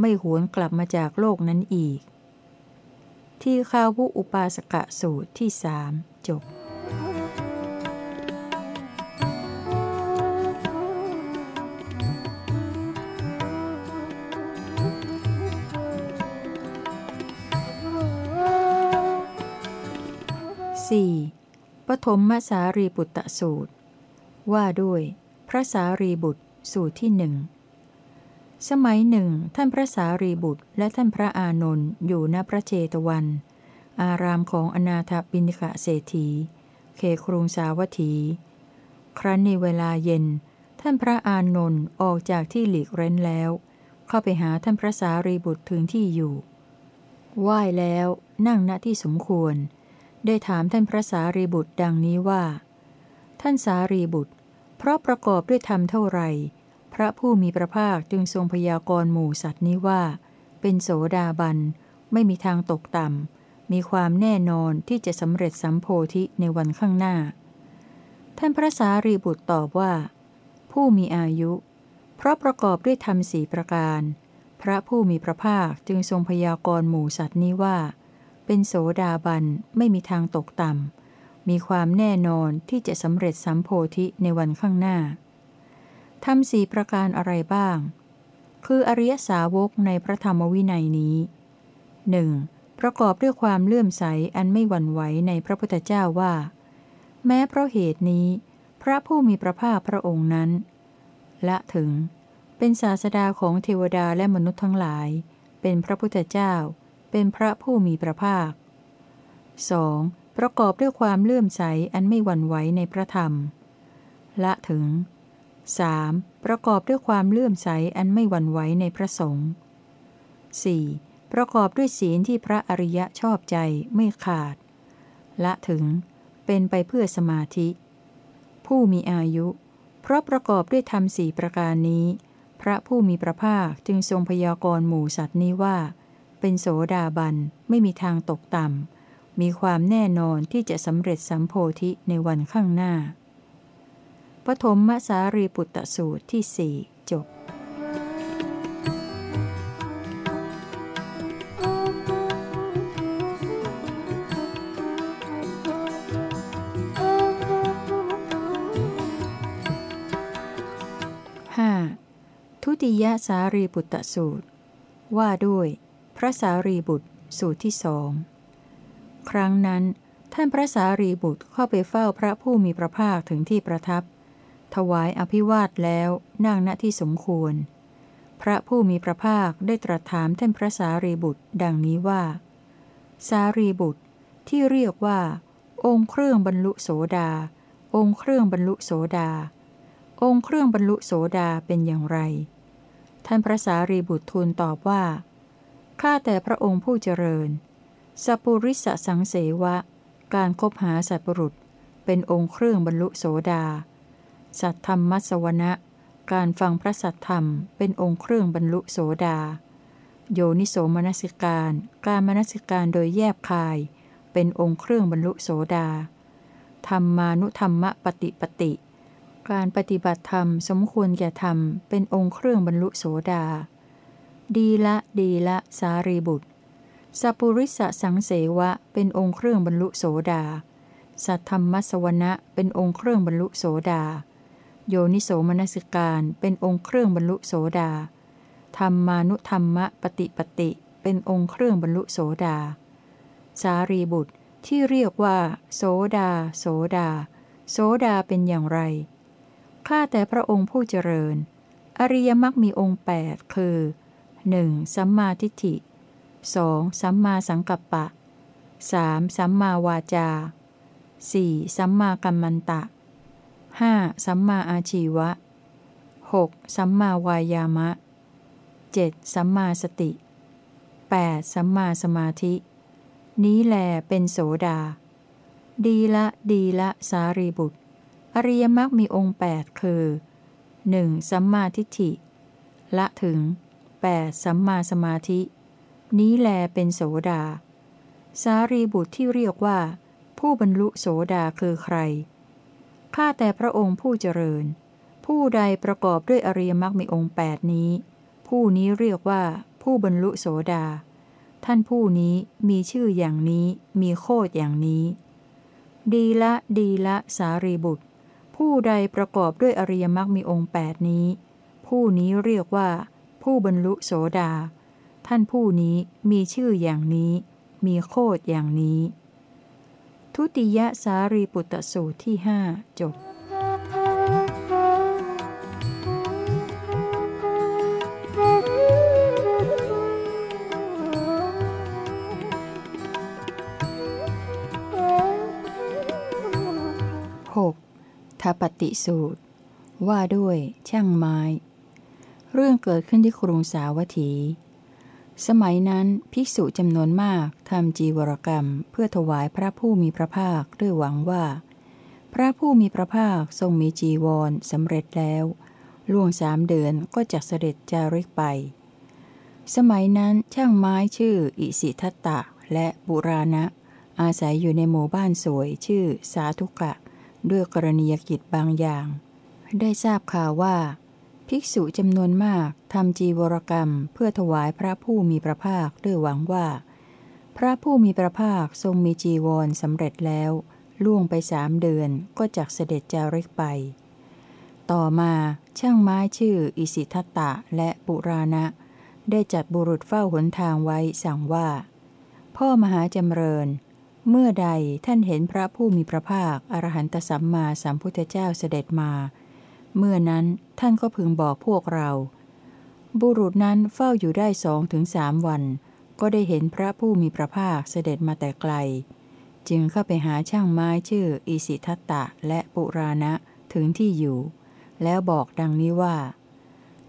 ไม่หวนกลับมาจากโลกนั้นอีก ที่คาวุอุปาสกะสูตรที่สามจบ 4. ปฐมมสารีบุตตสูตร ว่าด้วย พระสารีบุตรสูตรที่หนึ่งสมัยหนึ่ง ท่านพระสารีบุตรและท่านพระอานนท์อยู่ณพระเจตวัน อารามของอนาถบินิกะเศรษฐีเขครุงสาวัตถี ครั้นในเวลาเย็น ท่านพระอานนท์ออกจากที่หลีกเร้นแล้ว เข้าไปหาท่านพระสารีบุตรถึงที่อยู่ ไหว้แล้วนั่งณที่สมควร ได้ถามท่านพระสารีบุตรดังนี้ว่า ท่านสารีบุตร เพราะประกอบด้วยธรรมเท่าไหร่ พระผู้มีพระภาคจึงทรงพยากรณ์หมู่สัตว์นี้ว่า เป็นโสดาบัน ไม่มีทางตกต่ำ มีความแน่นอนที่จะสำเร็จสัมโพธิในวันข้างหน้า ท่านพระสารีบุตรตอบว่า ผู้มีอายุ เพราะประกอบด้วยธรรมสี่ประการ พระผู้มีพระภาคจึงทรงพยากรณ์หมู่สัตว์นี้ว่า เป็นโสดาบันไม่มีทางตกต่ำ มีความแน่นอนที่จะสำเร็จสัมโพธิในวันข้างหน้าทำสี่ประการอะไรบ้าง คืออริยสาวกในพระธรรมวินัยนี้หนึ่งประกอบด้วยความเลื่อมใสอันไม่หวั่นไหวในพระพุทธเจ้าว่า แม้เพราะเหตุนี้ พระผู้มีพระภาคพระองค์นั้น ละถึง เป็นศาสดาของเทวดาและมนุษย์ทั้งหลาย เป็นพระพุทธเจ้า เป็นพระผู้มีพระภาค 2. ประกอบด้วยความเลื่อมใสอันไม่หวั่นไหวในพระธรรม ละถึง 3. ประกอบด้วยความเลื่อมใสอันไม่หวั่นไหวในพระสงฆ์ 4. ประกอบด้วยศีลที่พระอริยะชอบใจไม่ขาด ละถึง เป็นไปเพื่อสมาธิ ผู้มีอายุ เพราะประกอบด้วยธรรมสี่ประการนี้ พระผู้มีพระภาคจึงทรงพยากรณ์หมู่สัตว์นี้ว่า เป็นโสดาบันไม่มีทางตกต่ำ มีความแน่นอนที่จะสำเร็จสัมโพธิในวันข้างหน้า ปฐมมสารีปุตตสูตรที่สี่จบห้าทุติยสารีปุตตสูตร ว่าด้วย พระสารีบุตรสูตรที่สองครั้งนั้นท่านพระสารีบุตรเข้าไปเฝ้าพระผู้มีพระภาคถึงที่ประทับ ถวายอภิวาทแล้วนั่งณที่สมควร พระผู้มีพระภาคได้ตรัสถามท่านพระสารีบุตร ดังนี้ว่า สารีบุตรที่เรียกว่า องค์เครื่องบรรลุโสดา องค์เครื่องบรรลุโสดา องค์เครื่องบรรลุโสดาเป็นอย่างไร ท่านพระสารีบุตรทูลตอบว่า ข้าแต่พระองค์ผู้เจริญ สัปุริสสังเสวะ การคบหาสัตว์ปรุษ เป็นองค์เครื่องบรรลุโสดา สัตธรรมมัสวนะการฟังพระสัตธรรมเป็นองค์เครื่องบรรลุโสดา โยนิโสมนสิการ การมนสิการโดยแยบคาย เป็นองค์เครื่องบรรลุโสดา ธรรมานุธรรมปฏิปติ การปฏิบัติธรรมสมควรแก่ธรรมเป็นองค์เครื่องบรรลุโสดา ดีละดีละสารีบุตรสัปุริสสังเสวะเป็นองค์เครื่องบรรลุโสดา สัทธรรมมัสวนะเป็นองค์เครื่องบรรลุโสดา โยนิโสมนสิการเป็นองค์เครื่องบรรลุโสดา ธรรมานุธรรมะปฏิปติเป็นองค์เครื่องบรรลุโสดา สารีบุตรที่เรียกว่า โสดา โสดา โสดาเป็นอย่างไร ข้าแต่พระองค์ผู้เจริญ อริยมรรคมีองค์ 8 คือ 1. สัมมาทิฏฐิ 2. สัมมาสังกัปปะ 3. สัมมาวาจา 4. สัมมากัมมันตะ 5. สัมมาอาชีวะ 6. สัมมาวายามะ 7. สัมมาสติ 8. สัมมาสมาธิ นี้แลเป็นโสดา ดีละดีละสารีบุตร อริยมรรคมีองค์ 8 คือ 1. สัมมาทิฏฐิ ละถึง 8. สัมมาสมาธิ นี้แลเป็นโสดา สารีบุตรที่เรียกว่า ผู้บรรลุโสดาคือใคร ข้าแต่พระองค์ผู้เจริญ ผู้ใดประกอบด้วยอริยมรรคมีองค์ 8 นี้ ผู้นี้เรียกว่า ผู้บรรลุโสดา ท่านผู้นี้มีชื่ออย่างนี้ มีโคดอย่างนี้ ดีละดีละสารีบุตร ผู้ใดประกอบด้วยอริยมรรคมีองค์ 8 นี้ ผู้นี้เรียกว่า ผู้บรรลุโสดา ท่านผู้นี้มีชื่ออย่างนี้ มีโคดอย่างนี้ ทุติยสารีปุตตสูตรที่หจบหกทปฏิสูตร ว่าด้วยช่างไม้ เรื่องเกิดขึ้นที่กรุงสาวัตถี สมัยนั้นภิกษุจำนวนมากทำจีวรกรรม เพื่อถวายพระผู้มีพระภาคด้วยหวังว่า พระผู้มีพระภาคทรงมีจีวรสำเร็จแล้ว ล่วงสามเดือนก็จะเสด็จจาริกไป สมัยนั้นช่างไม้ชื่ออิสิทัตตะและบุราณะ อาศัยอยู่ในหมู่บ้านสวยชื่อสาธุกะ ด้วยกรณียกิจบางอย่าง ได้ทราบข่าวว่า ภิกษุจำนวนมากทำจีวรกรรมเพื่อถวายพระผู้มีพระภาคด้วยหวังว่า พระผู้มีพระภาคทรงมีจีวรสำเร็จแล้ว ล่วงไปสามเดือนก็จักเสด็จจาริกไป ต่อมาช่างไม้ชื่ออิสิทัตตะและปุราณะ ได้จัดบุรุษเฝ้าหนทางไว้สั่งว่า พ่อมหาจำเริญ เมื่อใดท่านเห็นพระผู้มีพระภาคอรหันตสัมมาสัมพุทธเจ้าเสด็จมา เมื่อนั้นท่านก็พึงบอกพวกเรา บุรุษนั้นเฝ้าอยู่ได้สองถึงสามวัน ก็ได้เห็นพระผู้มีพระภาคเสด็จมาแต่ไกล จึงเข้าไปหาช่างไม้ชื่ออิสิทัตตะและปุราณะถึงที่อยู่ แล้วบอกดังนี้ว่า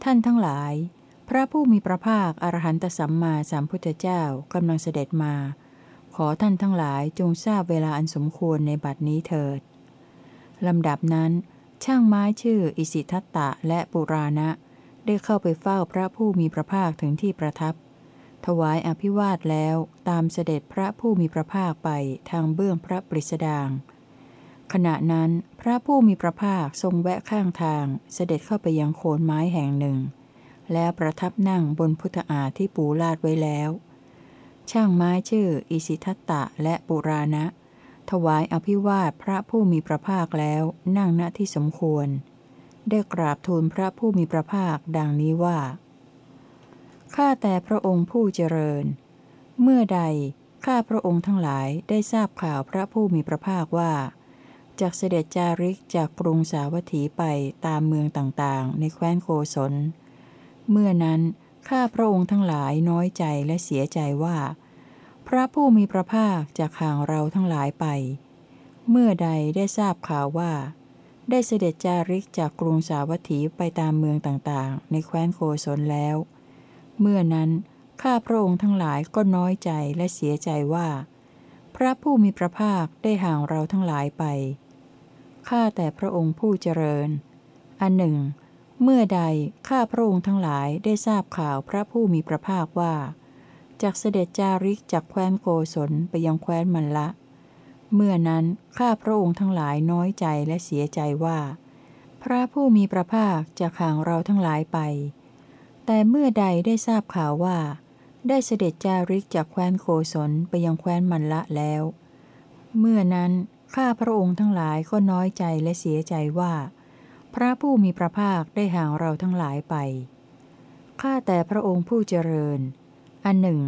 ท่านทั้งหลาย พระผู้มีพระภาคอรหันตสัมมาสัมพุทธเจ้ากำลังเสด็จมา ขอท่านทั้งหลายจงทราบเวลาอันสมควรในบัดนี้เถิดลำดับนั้น ช่างไม้ชื่ออิสิทัตตะและปุราณะ ได้เข้าไปเฝ้าพระผู้มีพระภาคถึงที่ประทับ ถวายอภิวาทแล้วตามเสด็จพระผู้มีพระภาคไปทางเบื้องพระปริสดาง ขณะนั้นพระผู้มีพระภาคทรงแวะข้างทางเสด็จเข้าไปยังโคนไม้แห่งหนึ่ง แล้วประทับนั่งบนพุทธาที่ปูลาดไว้แล้ว ช่างไม้ชื่ออิสิทัตตะและปุราณะ ถวายอภิวาทพระผู้มีพระภาคแล้วนั่งณที่สมควร ได้กราบทูลพระผู้มีพระภาคดังนี้ว่า ข้าแต่พระองค์ผู้เจริญ เมื่อใดข้าพระองค์ทั้งหลายได้ทราบข่าวพระผู้มีพระภาคว่าจากเสด็จจาริกจากกรุงสาวัตถีไปตามเมืองต่างๆ ในแคว้นโกศล เมื่อนั้นข้าพระองค์ทั้งหลายน้อยใจและเสียใจว่า พระผู้มีพระภาคจะห่างเราทั้งหลายไป เมื่อใดได้ทราบข่าวว่า ได้เสด็จจาริกจากกรุงสาวัตถีไปตามเมืองต่างๆ ในแคว้นโกศลแล้ว เมื่อนั้นข้าพระองค์ทั้งหลายก็น้อยใจและเสียใจว่า พระผู้มีพระภาคได้ห่างเราทั้งหลายไปข้าแต่พระองค์ผู้เจริญ อันหนึ่ง เมื่อใดข้าพระองค์ทั้งหลายได้ทราบข่าวพระผู้มีพระภาคว่า จากเสด็จจาริกจากแคว้นโกศลไปยังแคว้นมันละ เมื่อนั้นข้าพระองค์ทั้งหลายน้อยใจและเสียใจว่า พระผู้มีพระภาคจะข่างเราทั้งหลายไป แต่เมื่อใดได้ทราบข่าวว่า ได้เสด็จจาริกจากแคว้นโกศลไปยังแคว้นมันละแล้ว เมื่อนั้นข้าพระองค์ทั้งหลายก็น้อยใจและเสียใจว่า พระผู้มีพระภาคได้ห่างเราทั้งหลายไป ข้าแต่พระองค์ผู้เจริญ อันหนึ่ง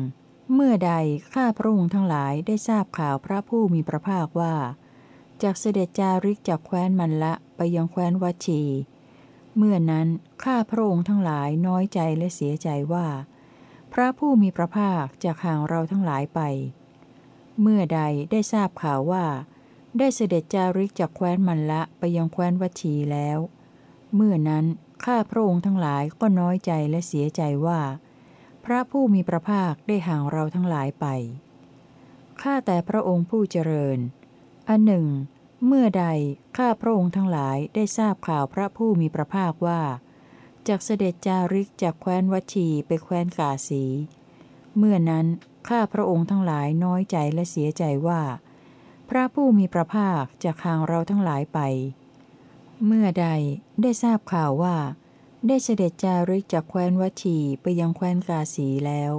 เมื่อใดข้าพระองค์ทั้งหลายได้ทราบข่าวพระผู้มีพระภาคว่า จากเสด็จจาริกจากแคว้นมันละไปยังแคว้นวัชี เมื่อนั้นข้าพระองค์ทั้งหลายน้อยใจและเสียใจว่า พระผู้มีพระภาคจะห่างเราทั้งหลายไป เมื่อใดได้ทราบข่าวว่า ได้เสด็จจาริกจากแคว้นมันละไปยังแคว้นวัชีแล้ว เมื่อนั้นข้าพระองค์ทั้งหลายก็น้อยใจและเสียใจว่า พระผู้มีพระภาคได้ห่างเราทั้งหลายไป ข้าแต่พระองค์ผู้เจริญ อันหนึ่ง เมื่อใดข้าพระองค์ทั้งหลายได้ทราบข่าวพระผู้มีพระภาคว่าจากเสด็จจาริกจากแคว้นวัชีไปแคว้นกาสี เมื่อนั้นข้าพระองค์ทั้งหลายน้อยใจและเสียใจว่า พระผู้มีพระภาคจะห่างเราทั้งหลายไป เมื่อใดได้ทราบข่าวว่า ได้เสด็จจาริกจากแคว้นวัชีไปยังแคว้นกาสีแล้ว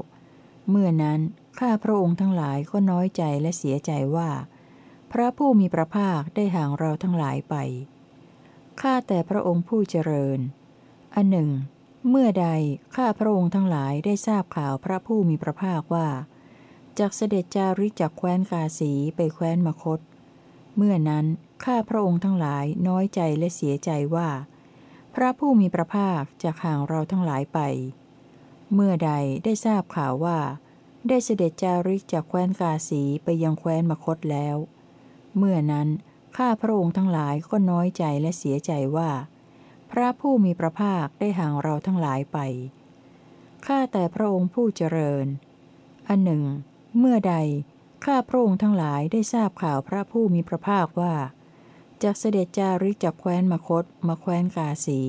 เมื่อนั้นข้าพระองค์ทั้งหลายก็น้อยใจและเสียใจว่า พระผู้มีพระภาคได้ห่างเราทั้งหลายไป ข้าแต่พระองค์ผู้เจริญ อันหนึ่ง เมื่อใดข้าพระองค์ทั้งหลายได้ทราบข่าวพระผู้มีพระภาคว่าจากเสด็จจาริกจากแคว้นกาสีไปแคว้นมคต เมื่อนั้นข้าพระองค์ทั้งหลายน้อยใจและเสียใจว่า พระผู้มีพระภาคจะห่างเราทั้งหลายไป เมื่อใดได้ทราบข่าวว่า ได้เสด็จจาริกจากแคว้นกาสีไปยังแคว้นมคตแล้ว เมื่อนั้นข้าพระองค์ทั้งหลายก็น้อยใจและเสียใจว่า พระผู้มีพระภาคได้ห่างเราทั้งหลายไป ข้าแต่พระองค์ผู้เจริญ อันหนึ่ง เมื่อใดข้าพระองค์ทั้งหลายได้ทราบข่าวพระผู้มีพระภาคว่า จากเสด็จจาริกจากแคว้นมคตมาแคว้นกาสี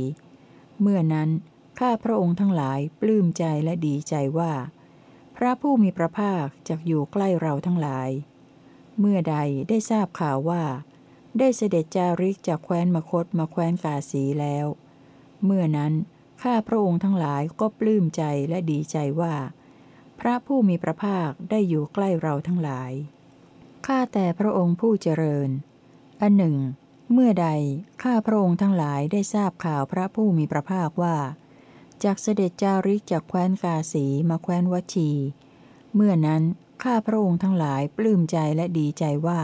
เมื่อนั้นข้าพระองค์ทั้งหลายปลื้มใจและดีใจว่า พระผู้มีพระภาคจะอยู่ใกล้เราทั้งหลาย เมื่อใดได้ทราบข่าวว่า ได้เสด็จจาริกจากแคว้นมคตมาแคว้นกาสีแล้ว เมื่อนั้นข้าพระองค์ทั้งหลายก็ปลื้มใจและดีใจว่า พระผู้มีพระภาคได้อยู่ใกล้เราทั้งหลาย ข้าแต่พระองค์ผู้เจริญ อันหนึ่ง เมื่อใดข้าพระองค์ทั้งหลายได้ทราบข่าวพระผู้มีพระภาคว่าจากเสด็จจาริกจากแคว้นกาสีมาแคว้นวชี เมื่อนั้นข้าพระองค์ทั้งหลายปลื้มใจและดีใจว่า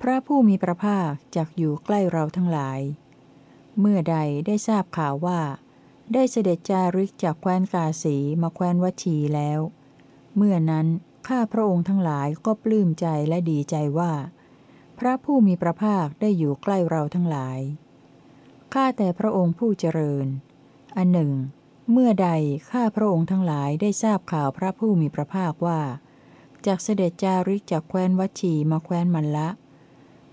พระผู้มีพระภาคจากอยู่ใกล้เราทั้งหลาย เมื่อใดได้ทราบข่าวว่า ได้เสด็จจาริกจากแคว้นกาสีมาแคว้นวชีแล้ว เมื่อนั้นข้าพระองค์ทั้งหลายก็ปลื้มใจและดีใจว่า พระผู้มีพระภาคได้อยู่ใกล้เราทั้งหลาย ข้าแต่พระองค์ผู้เจริญ อันหนึ่ง เมื่อใดข้าพระองค์ทั้งหลายได้ทราบข่าวพระผู้มีพระภาคว่า จากเสด็จจาริกจากแคว้นวัชีมาแคว้นมันละ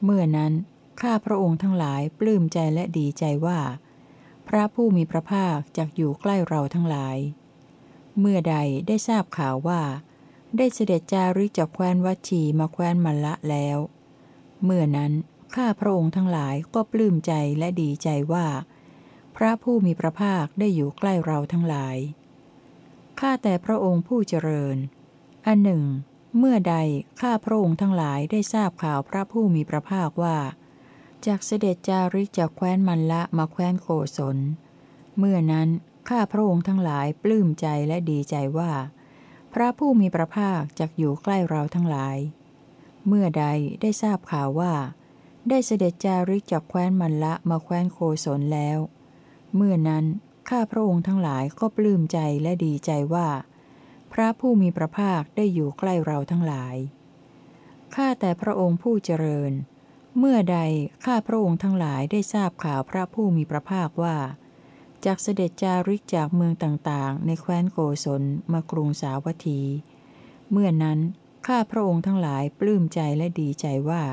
เมื่อนั้นข้าพระองค์ทั้งหลายปลื้มใจและดีใจว่า พระผู้มีพระภาคจากอยู่ใกล้เราทั้งหลาย เมื่อใดได้ทราบข่าวว่า ได้เสด็จจาริกจากแคว้นวัชีมาแคว้นมันละแล้ว เมื่อนั้นข้าพระองค์ทั้งหลายก็ปลื้มใจและดีใจว่า พระผู้มีพระภาคได้อยู่ใกล้เราทั้งหลาย ข้าแต่พระองค์ผู้เจริญ อันหนึ่ง เมื่อใดข้าพระองค์ทั้งหลายได้ทราบข่าวพระผู้มีพระภาคว่า จากเสด็จจาริกจากแคว้นมันละมาแคว้นโกศล เมื่อนั้นข้าพระองค์ทั้งหลายปลื้มใจและดีใจว่า พระผู้มีพระภาคจากอยู่ใกล้เราทั้งหลาย เมื่อใดได้ทราบข่าวว่า ได้เสด็จจาริกจากแคว้นมันละมาแคว้นโกศลแล้ว เมื่อนั้นข้าพระองค์ทั้งหลายก็ปลื้มใจและดีใจว่า พระผู้มีพระภาคได้อยู่ใกล้เราทั้งหลาย ข้าแต่พระองค์ผู้เจริญ เมื่อใดข้าพระองค์ทั้งหลายได้ทราบข่าวพระผู้มีพระภาคว่า จากเสด็จจาริกจากเมืองต่างๆ ในแคว้นโกศลมากรุงสาวัตถี เมื่อนั้น ข้าพระองค์ทั้งหลายปลื้มใจและดีใจว่า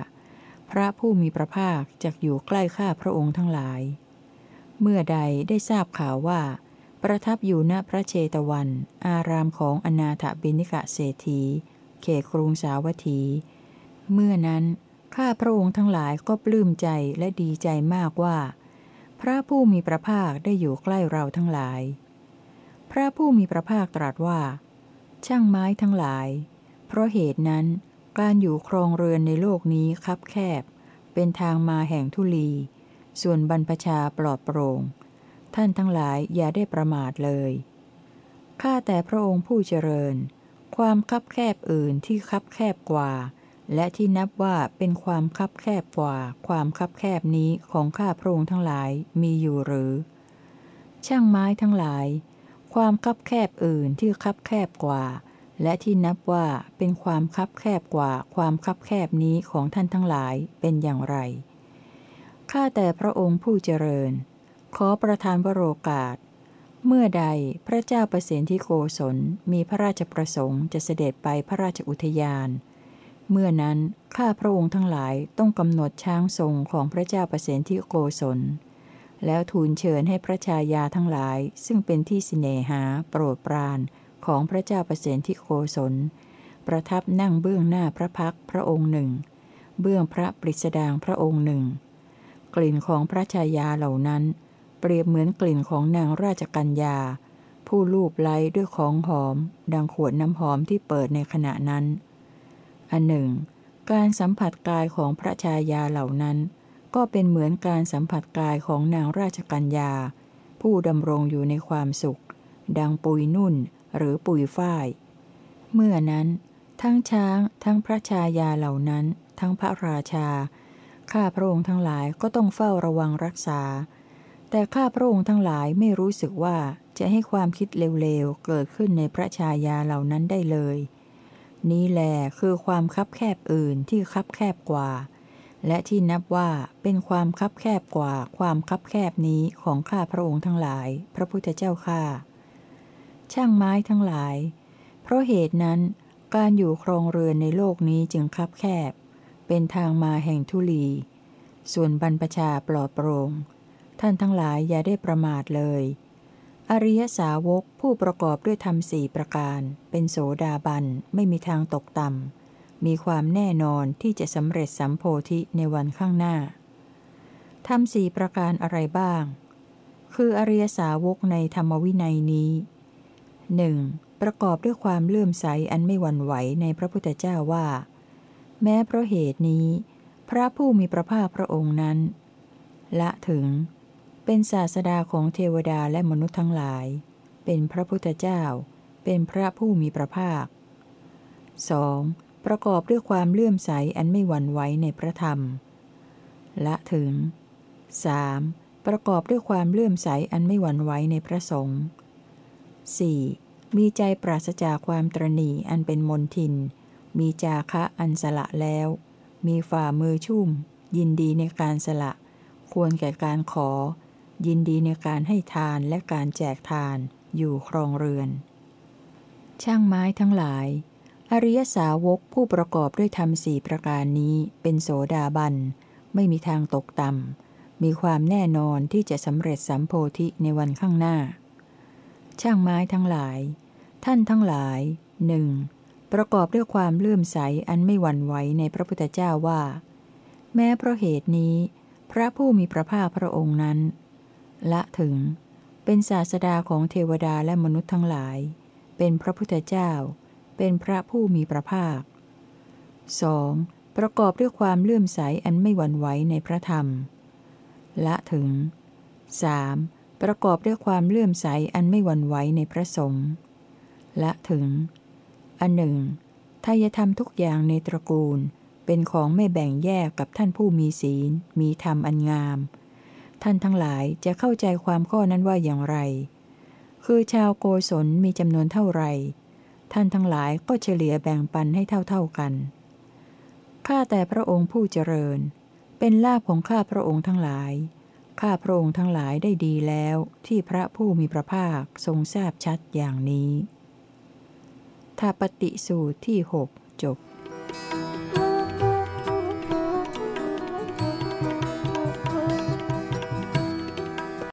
พระผู้มีพระภาคจะอยู่ใกล้ข้าพระองค์ทั้งหลาย เมื่อใดได้ทราบข่าวว่า ประทับอยู่ณพระเชตวัน อารามของอนาถบิณิกะเศรษฐี เขครุงสาวัตถี เมื่อนั้นข้าพระองค์ทั้งหลายก็ปลื้มใจและดีใจมากว่า พระผู้มีพระภาคได้อยู่ใกล้เราทั้งหลาย พระผู้มีพระภาคตรัสว่า ช่างไม้ทั้งหลาย เพราะเหตุนั้น การอยู่ครองเรือนในโลกนี้คับแคบ เป็นทางมาแห่งทุลี ส่วนบรรพชาปลอดโปร่ง ท่านทั้งหลายอย่าได้ประมาทเลย ข้าแต่พระองค์ผู้เจริญ ความคับแคบอื่นที่คับแคบกว่า และที่นับว่าเป็นความคับแคบกว่า ความคับแคบนี้ของข้าพระองค์ทั้งหลายมีอยู่หรือ ช่างไม้ทั้งหลาย ความคับแคบอื่นที่คับแคบกว่า และที่นับว่าเป็นความคับแคบกว่าความคับแคบนี้ของท่านทั้งหลายเป็นอย่างไร ข้าแต่พระองค์ผู้เจริญ ขอประทานวโรกาส เมื่อใดพระเจ้าประสิทธิโกศลมีพระราชประสงค์จะเสด็จไปพระราชอุทยาน เมื่อนั้นข้าพระองค์ทั้งหลายต้องกำหนดช้างทรงของพระเจ้าประสิทธิโกศล แล้วทูลเชิญให้พระชายาทั้งหลายซึ่งเป็นที่สิเนหาโปรดปราน ของพระเจ้าประสิทธิโกศล ประทับนั่งเบื้องหน้าพระพักพระองค์หนึ่ง เบื้องพระปริสดางพระองค์หนึ่ง กลิ่นของพระชายาเหล่านั้น เปรียบเหมือนกลิ่นของนางราชกัญญา ผู้ลูบไล้ด้วยของหอม ดังขวดน้ำหอมที่เปิดในขณะนั้น อันหนึ่ง การสัมผัสกายของพระชายาเหล่านั้น ก็เป็นเหมือนการสัมผัสกายของนางราชกัญญา ผู้ดำรงอยู่ในความสุข ดังปุยนุ่น หรือปุยฝ้าย เมื่อนั้นทั้งช้าง ทั้งพระชายาเหล่านั้น ทั้งพระราชา ข้าพระองค์ทั้งหลายก็ต้องเฝ้าระวังรักษา แต่ข้าพระองค์ทั้งหลายไม่รู้สึกว่าจะให้ความคิดเลวๆ เกิดขึ้นในพระชายาเหล่านั้นได้เลย นี้แหลคือความคับแคบอื่นที่คับแคบกว่า และที่นับว่าเป็นความคับแคบกว่าความคับแคบนี้ของข้าพระองค์ทั้งหลาย พระพุทธเจ้าข้า ช่างไม้ทั้งหลาย เพราะเหตุนั้นการอยู่ครองเรือนในโลกนี้จึงคับแคบ เป็นทางมาแห่งทุลี ส่วนบรรพชาปลอดโปร่งท่านทั้งหลายอย่าได้ประมาทเลย อริยสาวกผู้ประกอบด้วยธรรมสี่ประการ เป็นโสดาบันไม่มีทางตกต่ำ มีความแน่นอนที่จะสำเร็จสัมโพธิในวันข้างหน้า ธรรมสี่ประการอะไรบ้าง คืออริยสาวกในธรรมวินัยนี้ หนึ่งประกอบด้วยความเลื่อมใสอันไม่หวั่นไหวในพระพุทธเจ้าว่า แม้เพราะเหตุนี้ พระผู้มีพระภาคพระองค์นั้น ละถึง เป็นศาสดาของเทวดาและมนุษย์ทั้งหลาย เป็นพระพุทธเจ้า เป็นพระผู้มีพระภาค 2. ประกอบด้วยความเลื่อมใสอันไม่หวั่นไหวในพระธรรม ละถึง 3. ประกอบด้วยความเลื่อมใสอันไม่หวั่นไหวในพระสงฆ์ 4. มีใจปราศจากความตรณีอันเป็นมนทิน มีจาคะอันสละแล้ว มีฝ่ามือชุ่ม ยินดีในการสละ ควรแก่การขอ ยินดีในการให้ทานและการแจกทาน อยู่ครองเรือน ช่างไม้ทั้งหลาย อริยสาวกผู้ประกอบด้วยธรรมสี่ประการนี้เป็นโสดาบัน ไม่มีทางตกต่ำมีความแน่นอนที่จะสำเร็จสัมโพธิในวันข้างหน้า ช่างไม้ทั้งหลาย ท่านทั้งหลายหนึ่งประกอบด้วยความเลื่อมใสอันไม่หวั่นไหวในพระพุทธเจ้าว่า แม้เพราะเหตุนี้ พระผู้มีพระภาคพระองค์นั้น ละถึง เป็นศาสดาของเทวดาและมนุษย์ทั้งหลาย เป็นพระพุทธเจ้า เป็นพระผู้มีพระภาค 2. ประกอบด้วยความเลื่อมใสอันไม่หวั่นไหวในพระธรรม ละถึง 3. ประกอบด้วยความเลื่อมใสอันไม่หวั่นไหวในพระสงฆ์และถึง อันหนึ่งทายธรรมทุกอย่างในตระกูล เป็นของไม่แบ่งแยกกับท่านผู้มีศีล มีธรรมอันงาม ท่านทั้งหลายจะเข้าใจความข้อนั้นว่าอย่างไร คือชาวโกศลมีจำนวนเท่าไรท่านทั้งหลายก็เฉลี่ยแบ่งปันให้เท่าๆกัน ข้าแต่พระองค์ผู้เจริญ เป็นลาภของข้าพระองค์ทั้งหลาย ข้าพระองค์ทั้งหลายได้ดีแล้วที่พระผู้มีพระภาคทรงทราบชัดอย่างนี้ทาปฏิสูตรที่หกจบ